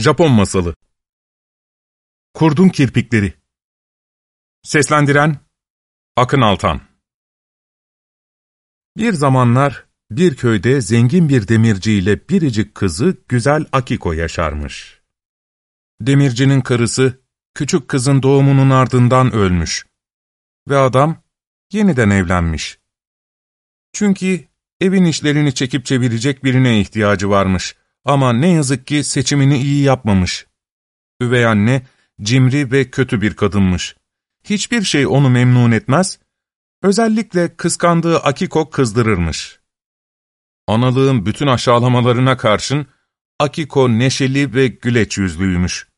Japon Masalı Kurdun Kirpikleri Seslendiren Akın Altan Bir zamanlar bir köyde zengin bir demirci ile biricik kızı güzel Akiko yaşarmış. Demircinin karısı küçük kızın doğumunun ardından ölmüş ve adam yeniden evlenmiş. Çünkü evin işlerini çekip çevirecek birine ihtiyacı varmış. Ama ne yazık ki seçimini iyi yapmamış. Üvey anne, cimri ve kötü bir kadınmış. Hiçbir şey onu memnun etmez, özellikle kıskandığı Akiko kızdırırmış. Analığın bütün aşağılamalarına karşın, Akiko neşeli ve güleç yüzlüymüş.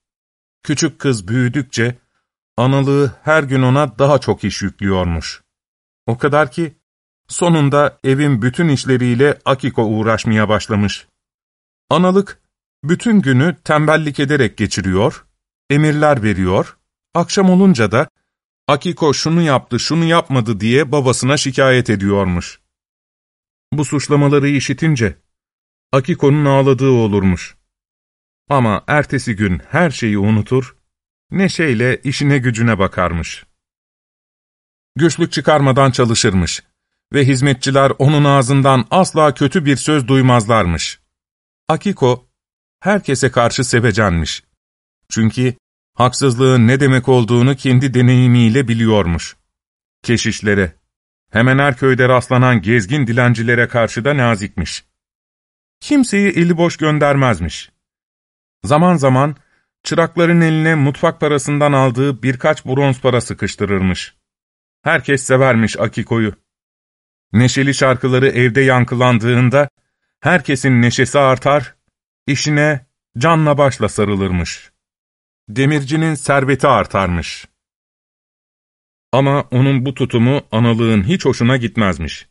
Küçük kız büyüdükçe, analığı her gün ona daha çok iş yüklüyormuş. O kadar ki, sonunda evin bütün işleriyle Akiko uğraşmaya başlamış. Analık bütün günü tembellik ederek geçiriyor, emirler veriyor, akşam olunca da Akiko şunu yaptı, şunu yapmadı diye babasına şikayet ediyormuş. Bu suçlamaları işitince Akiko'nun ağladığı olurmuş. Ama ertesi gün her şeyi unutur, neşeyle işine gücüne bakarmış. Güçlük çıkarmadan çalışırmış ve hizmetçiler onun ağzından asla kötü bir söz duymazlarmış. Akiko, herkese karşı sevecenmiş. Çünkü haksızlığın ne demek olduğunu kendi deneyimiyle biliyormuş. Keşişlere, hemen her köyde rastlanan gezgin dilencilere karşı da nazikmiş. Kimseyi eli boş göndermezmiş. Zaman zaman çırakların eline mutfak parasından aldığı birkaç bronz para sıkıştırırmış. Herkes severmiş Akiko'yu. Neşeli şarkıları evde yankılandığında, herkesin neşesi artar, işine canla başla sarılırmış. Demircinin serveti artarmış. Ama onun bu tutumu analığın hiç hoşuna gitmezmiş.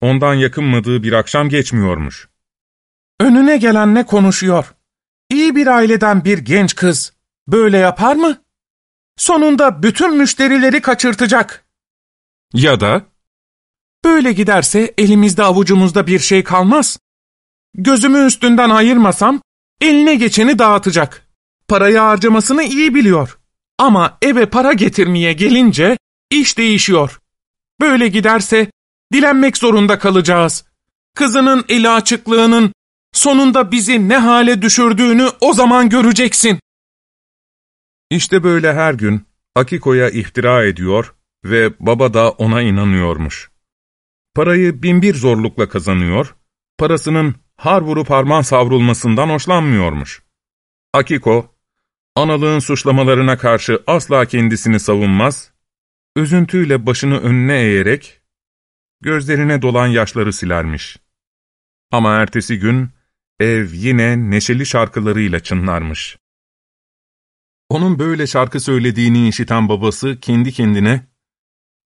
Ondan yakınmadığı bir akşam geçmiyormuş. Önüne gelen ne konuşuyor? İyi bir aileden bir genç kız böyle yapar mı? Sonunda bütün müşterileri kaçırtacak. Ya da, Böyle giderse elimizde avucumuzda bir şey kalmaz. Gözümü üstünden ayırmasam eline geçeni dağıtacak. Parayı harcamasını iyi biliyor. Ama eve para getirmeye gelince iş değişiyor. Böyle giderse dilenmek zorunda kalacağız. Kızının eli açıklığının sonunda bizi ne hale düşürdüğünü o zaman göreceksin. işte böyle her gün Akiko'ya iftira ediyor ve baba da ona inanıyormuş. Parayı binbir zorlukla kazanıyor, parasının har vurup harman savrulmasından hoşlanmıyormuş. Akiko, analığın suçlamalarına karşı asla kendisini savunmaz, üzüntüyle başını önüne eğerek, gözlerine dolan yaşları silermiş. Ama ertesi gün, ev yine neşeli şarkılarıyla çınlarmış. Onun böyle şarkı söylediğini işiten babası kendi kendine,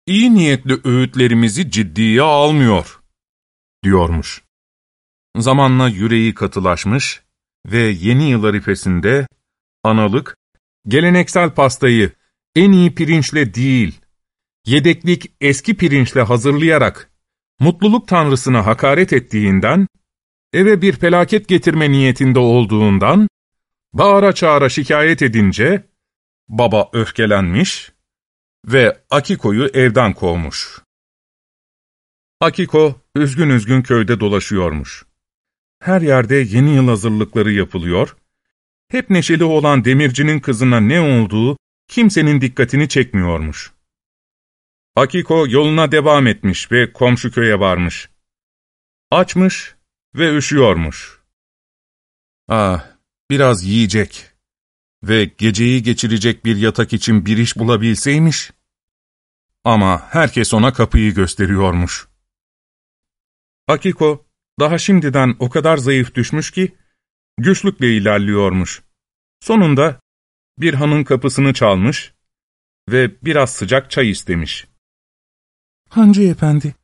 iyi niyetli öğütlerimizi ciddiye almıyor, diyormuş. Zamanla yüreği katılaşmış ve yeni yıl arifesinde analık, geleneksel pastayı en iyi pirinçle değil, yedeklik eski pirinçle hazırlayarak mutluluk tanrısına hakaret ettiğinden, eve bir felaket getirme niyetinde olduğundan, bağıra çağıra şikayet edince, baba öfkelenmiş ve Akiko'yu evden kovmuş. Akiko üzgün üzgün köyde dolaşıyormuş. Her yerde yeni yıl hazırlıkları yapılıyor, hep neşeli olan demircinin kızına ne olduğu kimsenin dikkatini çekmiyormuş. Akiko yoluna devam etmiş ve komşu köye varmış. Açmış ve üşüyormuş. Ah, biraz yiyecek ve geceyi geçirecek bir yatak için bir iş bulabilseymiş. Ama herkes ona kapıyı gösteriyormuş. Akiko, daha şimdiden o kadar zayıf düşmüş ki, güçlükle ilerliyormuş. Sonunda bir hanın kapısını çalmış ve biraz sıcak çay istemiş. Hancı efendi,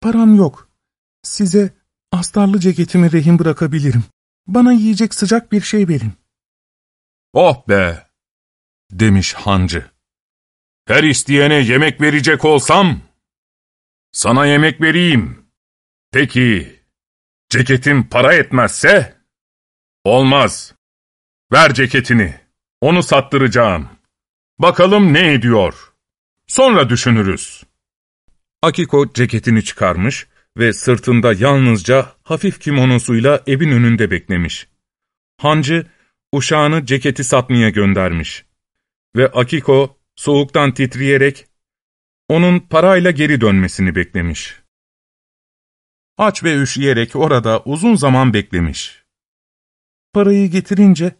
param yok. Size astarlı ceketimi rehin bırakabilirim. Bana yiyecek sıcak bir şey verin. Oh be! demiş hancı. Her isteyene yemek verecek olsam, sana yemek vereyim. Peki, ceketin para etmezse? Olmaz. Ver ceketini. Onu sattıracağım. Bakalım ne ediyor. Sonra düşünürüz. Akiko ceketini çıkarmış ve sırtında yalnızca hafif kimonosuyla evin önünde beklemiş. Hancı, uşağını ceketi satmaya göndermiş. Ve Akiko, soğuktan titreyerek, onun parayla geri dönmesini beklemiş. Aç ve üşüyerek orada uzun zaman beklemiş. Parayı getirince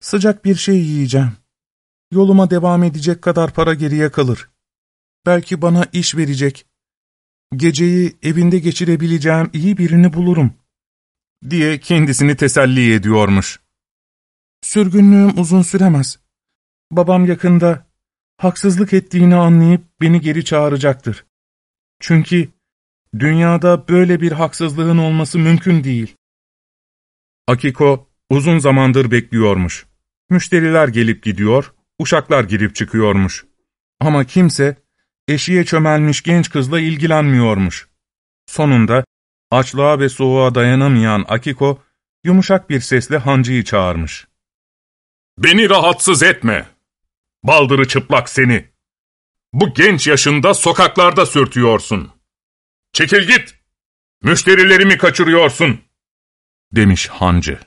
sıcak bir şey yiyeceğim. Yoluma devam edecek kadar para geriye kalır. Belki bana iş verecek. Geceyi evinde geçirebileceğim iyi birini bulurum. Diye kendisini teselli ediyormuş. Sürgünlüğüm uzun süremez. Babam yakında haksızlık ettiğini anlayıp beni geri çağıracaktır. Çünkü dünyada böyle bir haksızlığın olması mümkün değil. Akiko uzun zamandır bekliyormuş. Müşteriler gelip gidiyor, uşaklar girip çıkıyormuş. Ama kimse eşiğe çömelmiş genç kızla ilgilenmiyormuş. Sonunda açlığa ve soğuğa dayanamayan Akiko yumuşak bir sesle hancıyı çağırmış. ''Beni rahatsız etme! Baldırı çıplak seni! Bu genç yaşında sokaklarda sürtüyorsun! Çekil git! Müşterilerimi kaçırıyorsun!'' demiş hancı.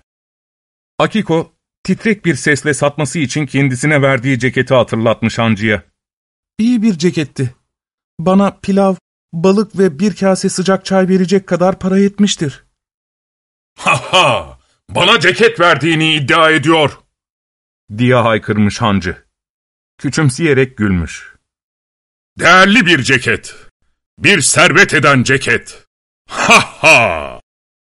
Akiko, titrek bir sesle satması için kendisine verdiği ceketi hatırlatmış hancıya. İyi bir ceketti. Bana pilav, balık ve bir kase sıcak çay verecek kadar para yetmiştir. Ha ha! Bana ceket verdiğini iddia ediyor! diye haykırmış hancı. Küçümseyerek gülmüş. Değerli bir ceket. Bir servet eden ceket. Ha ha!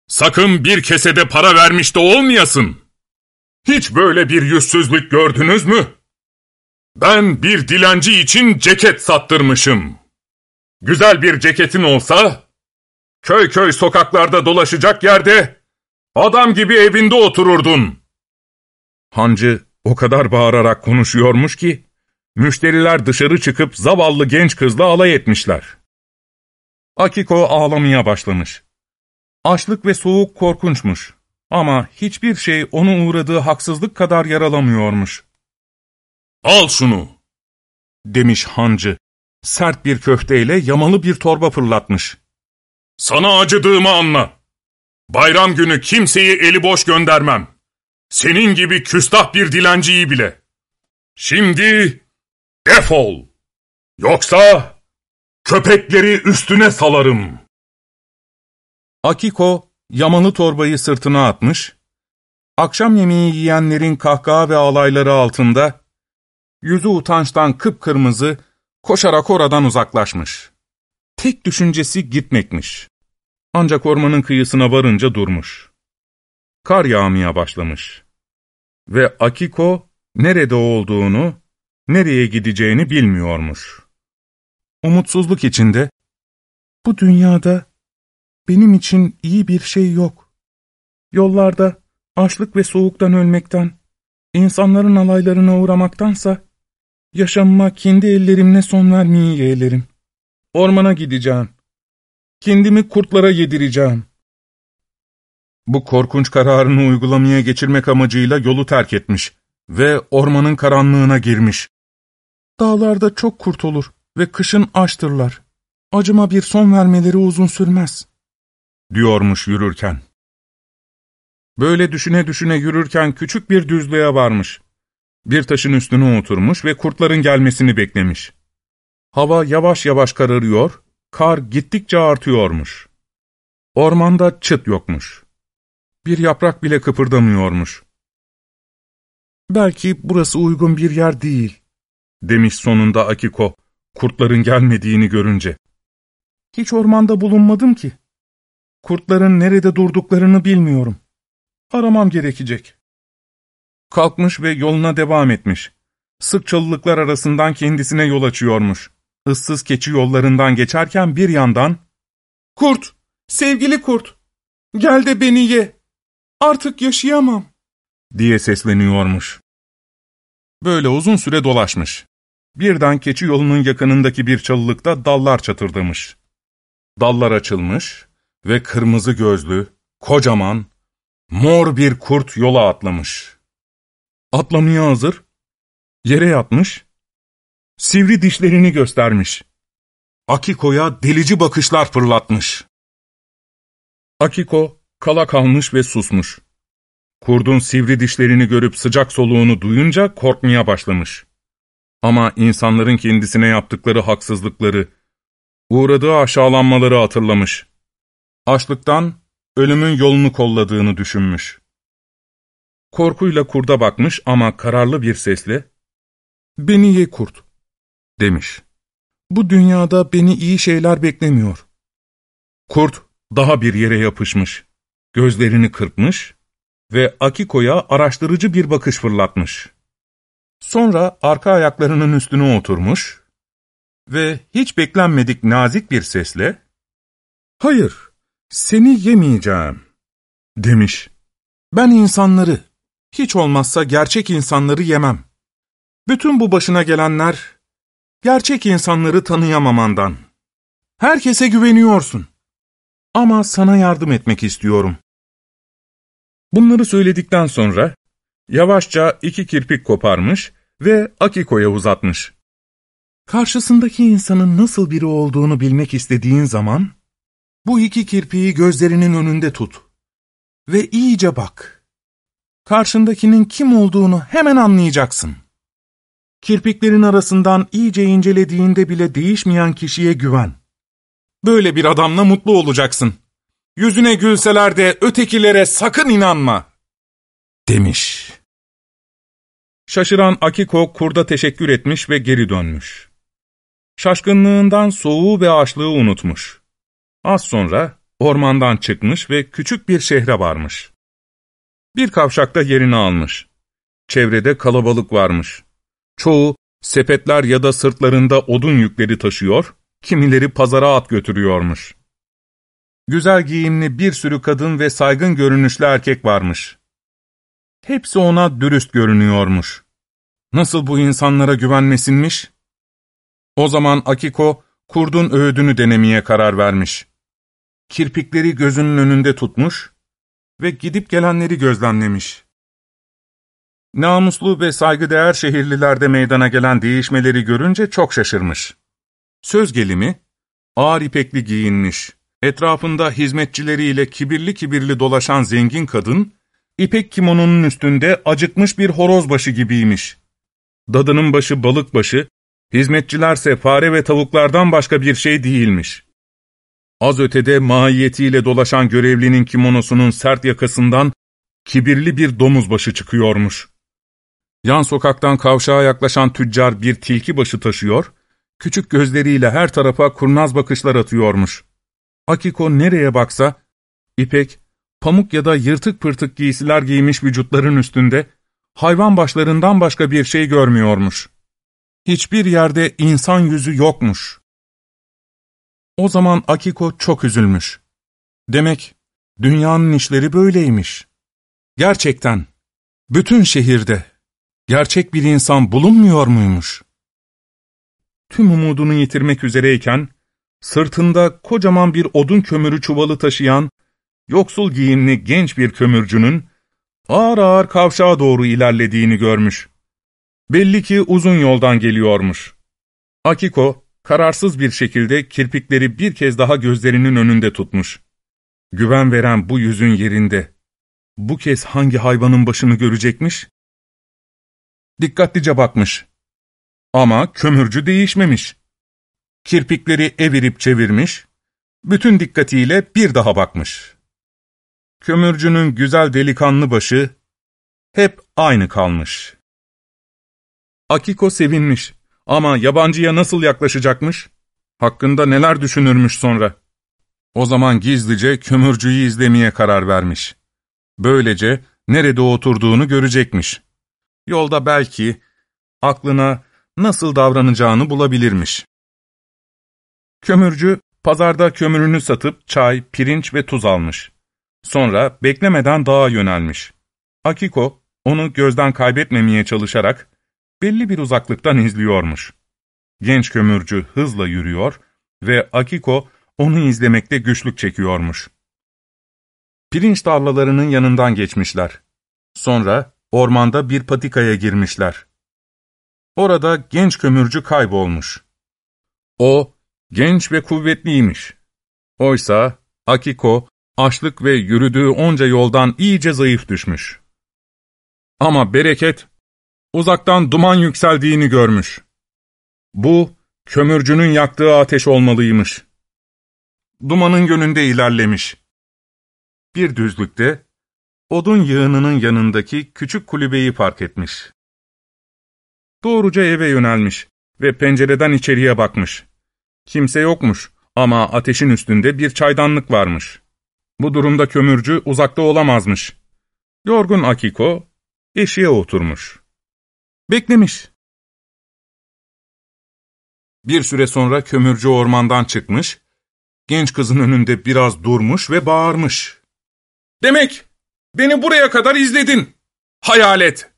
Sakın bir kesede para vermiş de olmayasın. Hiç böyle bir yüzsüzlük gördünüz mü? Ben bir dilenci için ceket sattırmışım. Güzel bir ceketin olsa, köy köy sokaklarda dolaşacak yerde, adam gibi evinde otururdun. Hancı o kadar bağırarak konuşuyormuş ki, müşteriler dışarı çıkıp zavallı genç kızla alay etmişler. Akiko ağlamaya başlamış. Açlık ve soğuk korkunçmuş. Ama hiçbir şey onu uğradığı haksızlık kadar yaralamıyormuş. ''Al şunu!'' demiş hancı. Sert bir köfteyle yamalı bir torba fırlatmış. ''Sana acıdığımı anla. Bayram günü kimseyi eli boş göndermem. Senin gibi küstah bir dilenciyi bile. Şimdi defol. Yoksa köpekleri üstüne salarım.'' Akiko yamalı torbayı sırtına atmış, akşam yemeği yiyenlerin kahkaha ve alayları altında, yüzü utançtan kıpkırmızı, koşarak oradan uzaklaşmış. Tek düşüncesi gitmekmiş. Ancak ormanın kıyısına varınca durmuş. Kar yağmaya başlamış. Ve Akiko nerede olduğunu, nereye gideceğini bilmiyormuş. Umutsuzluk içinde, bu dünyada benim için iyi bir şey yok. Yollarda açlık ve soğuktan ölmekten, insanların alaylarına uğramaktansa, yaşamıma kendi ellerimle son vermeyi yeğlerim. Ormana gideceğim. Kendimi kurtlara yedireceğim. Bu korkunç kararını uygulamaya geçirmek amacıyla yolu terk etmiş ve ormanın karanlığına girmiş. Dağlarda çok kurt olur ve kışın açtırlar. Acıma bir son vermeleri uzun sürmez diyormuş yürürken. Böyle düşüne düşüne yürürken küçük bir düzlüğe varmış. Bir taşın üstüne oturmuş ve kurtların gelmesini beklemiş. Hava yavaş yavaş kararıyor, kar gittikçe artıyormuş. Ormanda çıt yokmuş. Bir yaprak bile kıpırdamıyormuş. Belki burası uygun bir yer değil, demiş sonunda Akiko, kurtların gelmediğini görünce. Hiç ormanda bulunmadım ki. Kurtların nerede durduklarını bilmiyorum. Aramam gerekecek. Kalkmış ve yoluna devam etmiş. Sık çalılıklar arasından kendisine yol açıyormuş. Issız keçi yollarından geçerken bir yandan ''Kurt, sevgili kurt, gel de beni ye. Artık yaşayamam.'' diye sesleniyormuş. Böyle uzun süre dolaşmış. Birden keçi yolunun yakınındaki bir çalılıkta dallar çatırdamış. Dallar açılmış, ve kırmızı gözlü, kocaman, mor bir kurt yola atlamış. Atlamaya hazır. Yere yatmış. Sivri dişlerini göstermiş. Akiko'ya delici bakışlar fırlatmış. Akiko kala kalmış ve susmuş. Kurdun sivri dişlerini görüp sıcak soluğunu duyunca korkmaya başlamış. Ama insanların kendisine yaptıkları haksızlıkları, uğradığı aşağılanmaları hatırlamış. Açlıktan ölümün yolunu kolladığını düşünmüş. Korkuyla kurda bakmış ama kararlı bir sesle, ''Beni ye kurt.'' demiş. ''Bu dünyada beni iyi şeyler beklemiyor.'' Kurt daha bir yere yapışmış, gözlerini kırpmış ve Akiko'ya araştırıcı bir bakış fırlatmış. Sonra arka ayaklarının üstüne oturmuş ve hiç beklenmedik nazik bir sesle, ''Hayır, seni yemeyeceğim.'' demiş. ''Ben insanları, hiç olmazsa gerçek insanları yemem. Bütün bu başına gelenler, gerçek insanları tanıyamamandan. Herkese güveniyorsun. Ama sana yardım etmek istiyorum.'' Bunları söyledikten sonra, yavaşça iki kirpik koparmış ve Akiko'ya uzatmış. Karşısındaki insanın nasıl biri olduğunu bilmek istediğin zaman, bu iki kirpiği gözlerinin önünde tut ve iyice bak. Karşındakinin kim olduğunu hemen anlayacaksın. Kirpiklerin arasından iyice incelediğinde bile değişmeyen kişiye güven. Böyle bir adamla mutlu olacaksın. Yüzüne gülseler de ötekilere sakın inanma, demiş. Şaşıran Akiko kurda teşekkür etmiş ve geri dönmüş. Şaşkınlığından soğuğu ve açlığı unutmuş. Az sonra ormandan çıkmış ve küçük bir şehre varmış. Bir kavşakta yerini almış. Çevrede kalabalık varmış. Çoğu sepetler ya da sırtlarında odun yükleri taşıyor, kimileri pazara at götürüyormuş. Güzel giyimli bir sürü kadın ve saygın görünüşlü erkek varmış. Hepsi ona dürüst görünüyormuş. Nasıl bu insanlara güvenmesinmiş? O zaman Akiko, kurdun öğüdünü denemeye karar vermiş. Kirpikleri gözünün önünde tutmuş ve gidip gelenleri gözlemlemiş. Namuslu ve saygıdeğer şehirlilerde meydana gelen değişmeleri görünce çok şaşırmış. Söz gelimi, ağır ipekli giyinmiş, etrafında hizmetçileriyle kibirli kibirli dolaşan zengin kadın, ipek kimonunun üstünde acıkmış bir horoz başı gibiymiş. Dadının başı balık başı, hizmetçilerse fare ve tavuklardan başka bir şey değilmiş. Az ötede mahiyetiyle dolaşan görevlinin kimonosunun sert yakasından kibirli bir domuz başı çıkıyormuş. Yan sokaktan kavşağa yaklaşan tüccar bir tilki başı taşıyor, küçük gözleriyle her tarafa kurnaz bakışlar atıyormuş. Akiko nereye baksa, ipek, pamuk ya da yırtık pırtık giysiler giymiş vücutların üstünde, hayvan başlarından başka bir şey görmüyormuş. Hiçbir yerde insan yüzü yokmuş. O zaman Akiko çok üzülmüş. Demek dünyanın işleri böyleymiş. Gerçekten, bütün şehirde gerçek bir insan bulunmuyor muymuş? Tüm umudunu yitirmek üzereyken, sırtında kocaman bir odun kömürü çuvalı taşıyan, yoksul giyimli genç bir kömürcünün, ağır ağır kavşağa doğru ilerlediğini görmüş. Belli ki uzun yoldan geliyormuş. Akiko, kararsız bir şekilde kirpikleri bir kez daha gözlerinin önünde tutmuş. Güven veren bu yüzün yerinde. Bu kez hangi hayvanın başını görecekmiş? Dikkatlice bakmış. Ama kömürcü değişmemiş. Kirpikleri evirip çevirmiş, bütün dikkatiyle bir daha bakmış. Kömürcünün güzel delikanlı başı hep aynı kalmış. Akiko sevinmiş ama yabancıya nasıl yaklaşacakmış? Hakkında neler düşünürmüş sonra? O zaman gizlice kömürcüyü izlemeye karar vermiş. Böylece nerede oturduğunu görecekmiş. Yolda belki aklına nasıl davranacağını bulabilirmiş. Kömürcü, pazarda kömürünü satıp çay, pirinç ve tuz almış. Sonra beklemeden dağa yönelmiş. Akiko, onu gözden kaybetmemeye çalışarak belli bir uzaklıktan izliyormuş. Genç kömürcü hızla yürüyor ve Akiko onu izlemekte güçlük çekiyormuş. Pirinç tarlalarının yanından geçmişler. Sonra ormanda bir patikaya girmişler. Orada genç kömürcü kaybolmuş. O, genç ve kuvvetliymiş. Oysa Akiko, açlık ve yürüdüğü onca yoldan iyice zayıf düşmüş. Ama bereket, uzaktan duman yükseldiğini görmüş. Bu, kömürcünün yaktığı ateş olmalıymış. Dumanın yönünde ilerlemiş. Bir düzlükte, odun yığınının yanındaki küçük kulübeyi fark etmiş. Doğruca eve yönelmiş ve pencereden içeriye bakmış. Kimse yokmuş ama ateşin üstünde bir çaydanlık varmış. Bu durumda kömürcü uzakta olamazmış. Yorgun Akiko eşiğe oturmuş. Beklemiş. Bir süre sonra kömürcü ormandan çıkmış, genç kızın önünde biraz durmuş ve bağırmış. ''Demek beni buraya kadar izledin. Hayalet.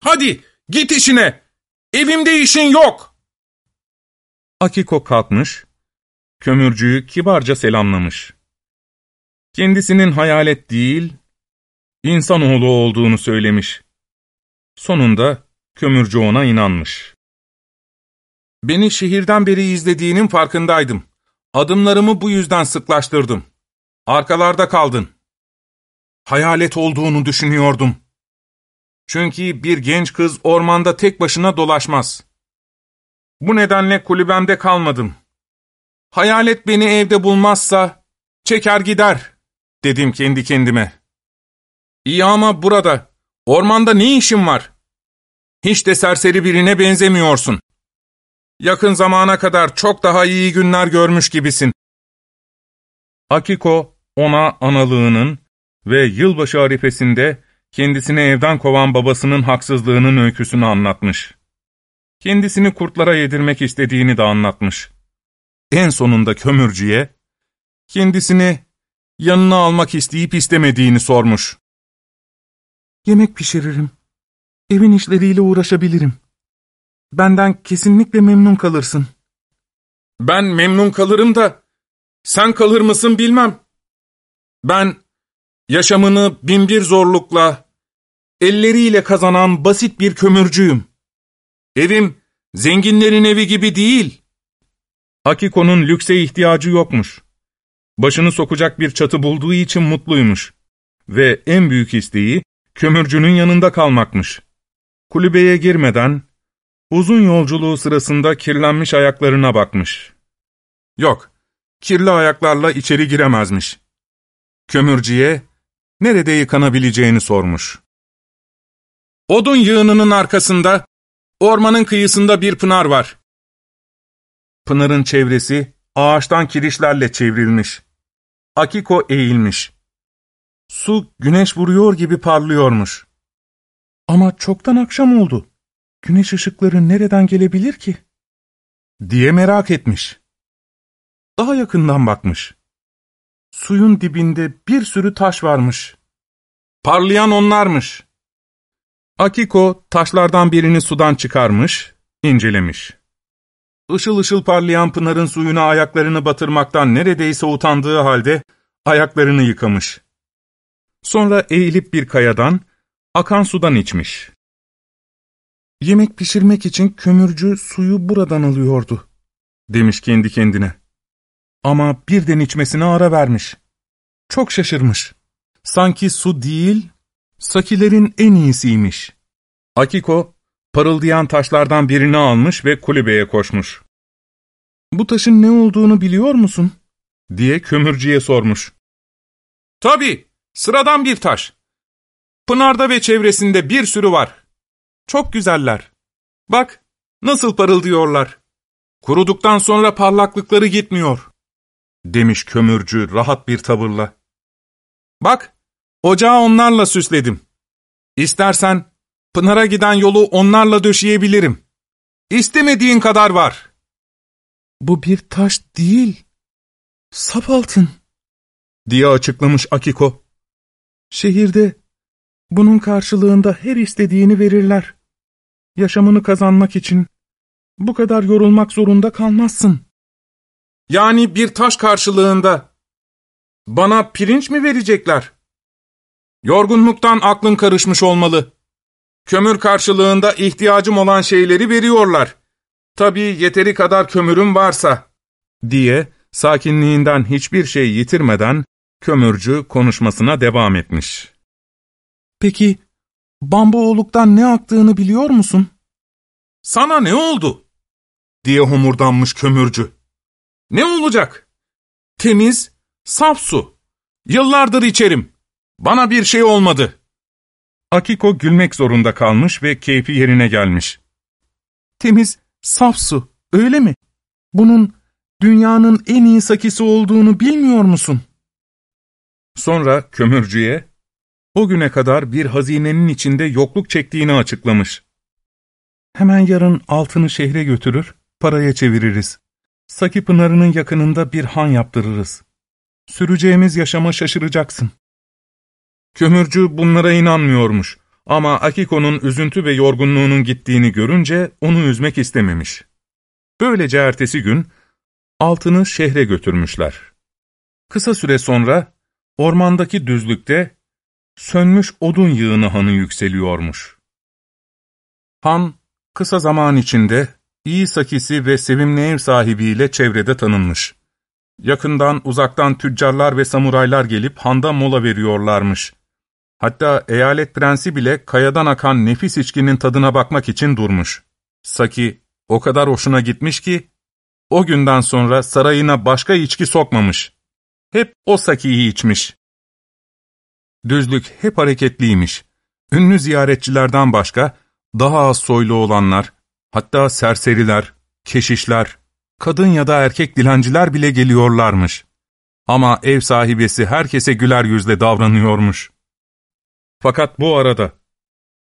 Hadi git işine. Evimde işin yok.'' Akiko kalkmış, kömürcüyü kibarca selamlamış. Kendisinin hayalet değil, insanoğlu olduğunu söylemiş. Sonunda kömürcü ona inanmış. Beni şehirden beri izlediğinin farkındaydım. Adımlarımı bu yüzden sıklaştırdım. Arkalarda kaldın. Hayalet olduğunu düşünüyordum. Çünkü bir genç kız ormanda tek başına dolaşmaz. Bu nedenle kulübemde kalmadım. Hayalet beni evde bulmazsa çeker gider, dedim kendi kendime. İyi ama burada, ormanda ne işin var? Hiç de serseri birine benzemiyorsun. Yakın zamana kadar çok daha iyi günler görmüş gibisin. Akiko ona analığının ve yılbaşı arifesinde kendisini evden kovan babasının haksızlığının öyküsünü anlatmış. Kendisini kurtlara yedirmek istediğini de anlatmış. En sonunda kömürcüye, kendisini yanına almak isteyip istemediğini sormuş. Yemek pişiririm. Evin işleriyle uğraşabilirim. Benden kesinlikle memnun kalırsın. Ben memnun kalırım da, sen kalır mısın bilmem. Ben, yaşamını binbir zorlukla, elleriyle kazanan basit bir kömürcüyüm. Evim, zenginlerin evi gibi değil. Akiko'nun lükse ihtiyacı yokmuş. Başını sokacak bir çatı bulduğu için mutluymuş. Ve en büyük isteği, kömürcünün yanında kalmakmış. Kulübeye girmeden, uzun yolculuğu sırasında kirlenmiş ayaklarına bakmış. Yok, kirli ayaklarla içeri giremezmiş. Kömürcüye, nerede yıkanabileceğini sormuş. Odun yığınının arkasında, ormanın kıyısında bir pınar var. Pınarın çevresi ağaçtan kirişlerle çevrilmiş. Akiko eğilmiş. Su güneş vuruyor gibi parlıyormuş. Ama çoktan akşam oldu. Güneş ışıkları nereden gelebilir ki? Diye merak etmiş. Daha yakından bakmış. Suyun dibinde bir sürü taş varmış. Parlayan onlarmış. Akiko taşlardan birini sudan çıkarmış, incelemiş. Işıl ışıl parlayan pınarın suyuna ayaklarını batırmaktan neredeyse utandığı halde ayaklarını yıkamış. Sonra eğilip bir kayadan, akan sudan içmiş. Yemek pişirmek için kömürcü suyu buradan alıyordu, demiş kendi kendine. Ama birden içmesine ara vermiş. Çok şaşırmış. Sanki su değil, sakilerin en iyisiymiş. Akiko, parıldayan taşlardan birini almış ve kulübeye koşmuş. ''Bu taşın ne olduğunu biliyor musun?'' diye kömürcüye sormuş. ''Tabii, sıradan bir taş. Pınarda ve çevresinde bir sürü var. Çok güzeller. Bak, nasıl parıldıyorlar. Kuruduktan sonra parlaklıkları gitmiyor.'' demiş kömürcü rahat bir tavırla. ''Bak, ocağı onlarla süsledim. İstersen Pınar'a giden yolu onlarla döşeyebilirim. İstemediğin kadar var.'' ''Bu bir taş değil, saf altın.'' diye açıklamış Akiko. ''Şehirde bunun karşılığında her istediğini verirler. Yaşamını kazanmak için bu kadar yorulmak zorunda kalmazsın.'' Yani bir taş karşılığında bana pirinç mi verecekler? Yorgunluktan aklın karışmış olmalı. Kömür karşılığında ihtiyacım olan şeyleri veriyorlar. Tabii yeteri kadar kömürüm varsa, diye sakinliğinden hiçbir şey yitirmeden kömürcü konuşmasına devam etmiş. Peki, Bambuoğluk'tan ne aktığını biliyor musun? Sana ne oldu? diye homurdanmış kömürcü. Ne olacak? Temiz, saf su. Yıllardır içerim. Bana bir şey olmadı. Akiko gülmek zorunda kalmış ve keyfi yerine gelmiş. Temiz, saf su, öyle mi? Bunun dünyanın en iyi sakisi olduğunu bilmiyor musun? Sonra kömürcüye, o güne kadar bir hazinenin içinde yokluk çektiğini açıklamış. Hemen yarın altını şehre götürür, paraya çeviririz. Saki Pınarı'nın yakınında bir han yaptırırız. Süreceğimiz yaşama şaşıracaksın. Kömürcü bunlara inanmıyormuş ama Akiko'nun üzüntü ve yorgunluğunun gittiğini görünce onu üzmek istememiş. Böylece ertesi gün altını şehre götürmüşler. Kısa süre sonra ormandaki düzlükte sönmüş odun yığını hanı yükseliyormuş. Han, kısa zaman içinde iyi sakisi ve sevimli ev sahibiyle çevrede tanınmış. Yakından uzaktan tüccarlar ve samuraylar gelip handa mola veriyorlarmış. Hatta eyalet prensi bile kayadan akan nefis içkinin tadına bakmak için durmuş. Saki o kadar hoşuna gitmiş ki, o günden sonra sarayına başka içki sokmamış. Hep o Saki'yi içmiş. Düzlük hep hareketliymiş. Ünlü ziyaretçilerden başka, daha az soylu olanlar, hatta serseriler, keşişler, kadın ya da erkek dilenciler bile geliyorlarmış. Ama ev sahibesi herkese güler yüzle davranıyormuş. Fakat bu arada,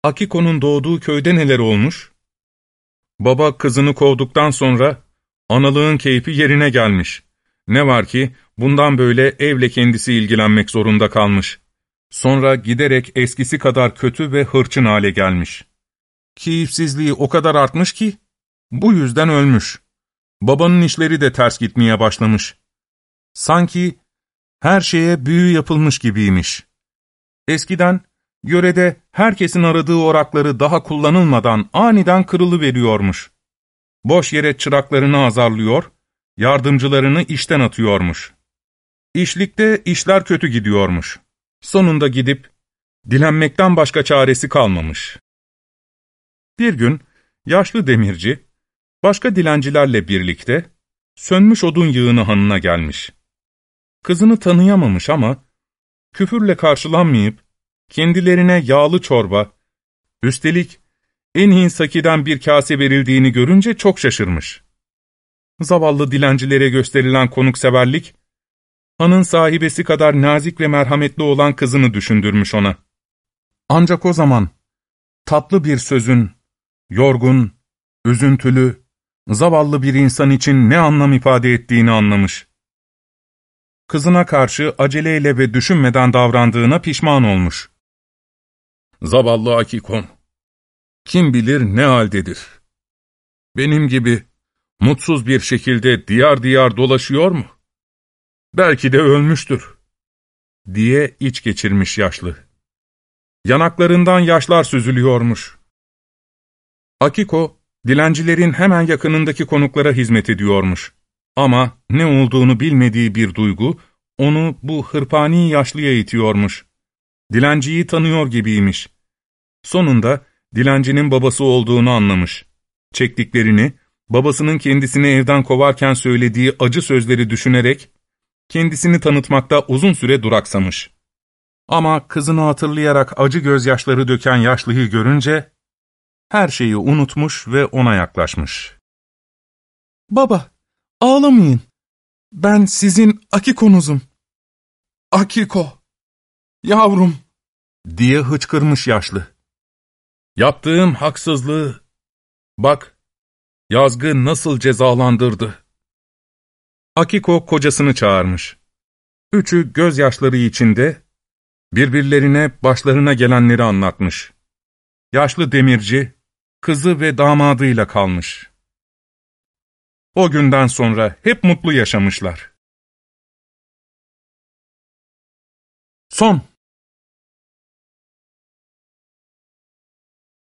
Akiko'nun doğduğu köyde neler olmuş? Baba kızını kovduktan sonra, analığın keyfi yerine gelmiş. Ne var ki, bundan böyle evle kendisi ilgilenmek zorunda kalmış. Sonra giderek eskisi kadar kötü ve hırçın hale gelmiş. Keyifsizliği o kadar artmış ki, bu yüzden ölmüş. Babanın işleri de ters gitmeye başlamış. Sanki her şeye büyü yapılmış gibiymiş. Eskiden yörede herkesin aradığı orakları daha kullanılmadan aniden kırılı veriyormuş. Boş yere çıraklarını azarlıyor, yardımcılarını işten atıyormuş. İşlikte işler kötü gidiyormuş. Sonunda gidip dilenmekten başka çaresi kalmamış. Bir gün yaşlı demirci, başka dilencilerle birlikte sönmüş odun yığını hanına gelmiş. Kızını tanıyamamış ama küfürle karşılanmayıp kendilerine yağlı çorba, üstelik en iyi sakiden bir kase verildiğini görünce çok şaşırmış. Zavallı dilencilere gösterilen konukseverlik, hanın sahibesi kadar nazik ve merhametli olan kızını düşündürmüş ona. Ancak o zaman tatlı bir sözün, yorgun, üzüntülü, zavallı bir insan için ne anlam ifade ettiğini anlamış. Kızına karşı aceleyle ve düşünmeden davrandığına pişman olmuş. Zavallı Akikom, kim bilir ne haldedir. Benim gibi mutsuz bir şekilde diyar diyar dolaşıyor mu? Belki de ölmüştür, diye iç geçirmiş yaşlı. Yanaklarından yaşlar süzülüyormuş. Akiko, dilencilerin hemen yakınındaki konuklara hizmet ediyormuş. Ama ne olduğunu bilmediği bir duygu, onu bu hırpani yaşlıya itiyormuş. Dilenciyi tanıyor gibiymiş. Sonunda dilencinin babası olduğunu anlamış. Çektiklerini, babasının kendisini evden kovarken söylediği acı sözleri düşünerek, kendisini tanıtmakta uzun süre duraksamış. Ama kızını hatırlayarak acı gözyaşları döken yaşlıyı görünce, her şeyi unutmuş ve ona yaklaşmış. ''Baba, ağlamayın. Ben sizin Akiko'nuzum. Akiko, yavrum.'' diye hıçkırmış yaşlı. ''Yaptığım haksızlığı, bak, yazgı nasıl cezalandırdı.'' Akiko kocasını çağırmış. Üçü gözyaşları içinde birbirlerine başlarına gelenleri anlatmış. Yaşlı demirci, kızı ve damadıyla kalmış. O günden sonra hep mutlu yaşamışlar. Son